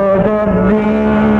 Father, please.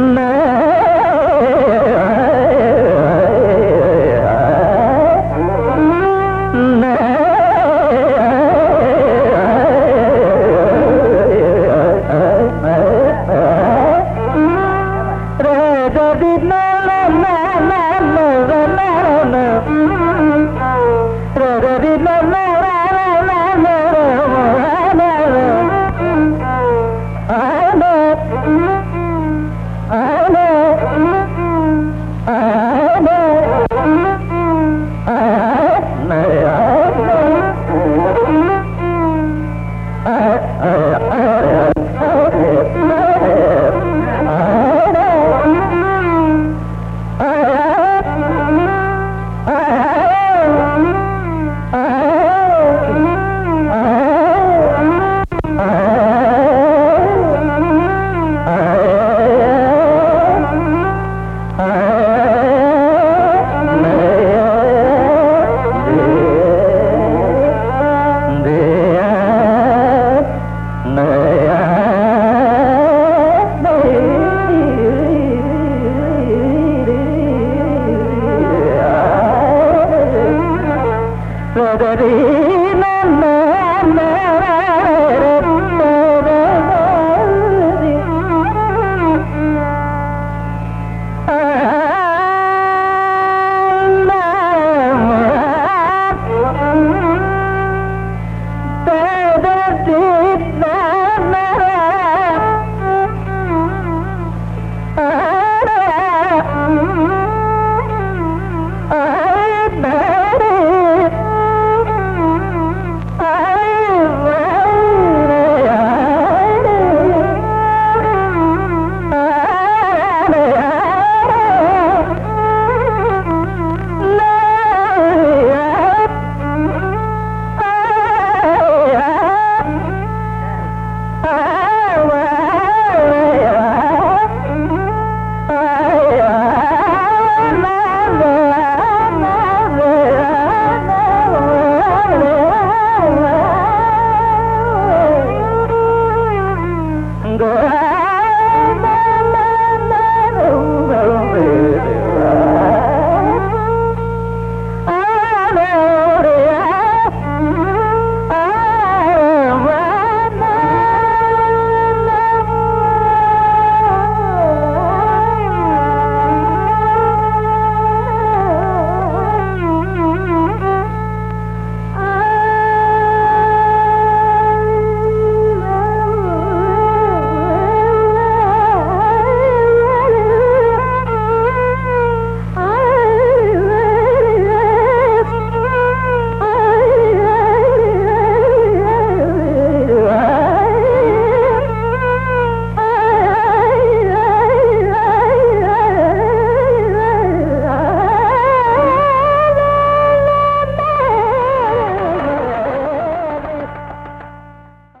Allah.